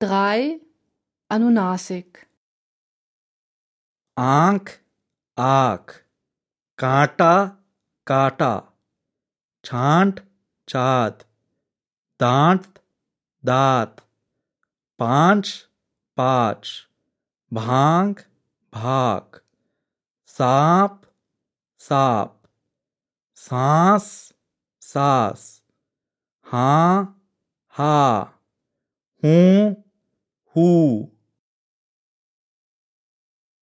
drei अनुनासिक आँख आख कांटा काटा छांट छात दांत दांत पाँच पाँच भाँग भाग सांप साप सांस सास हाँ हा हूँ हू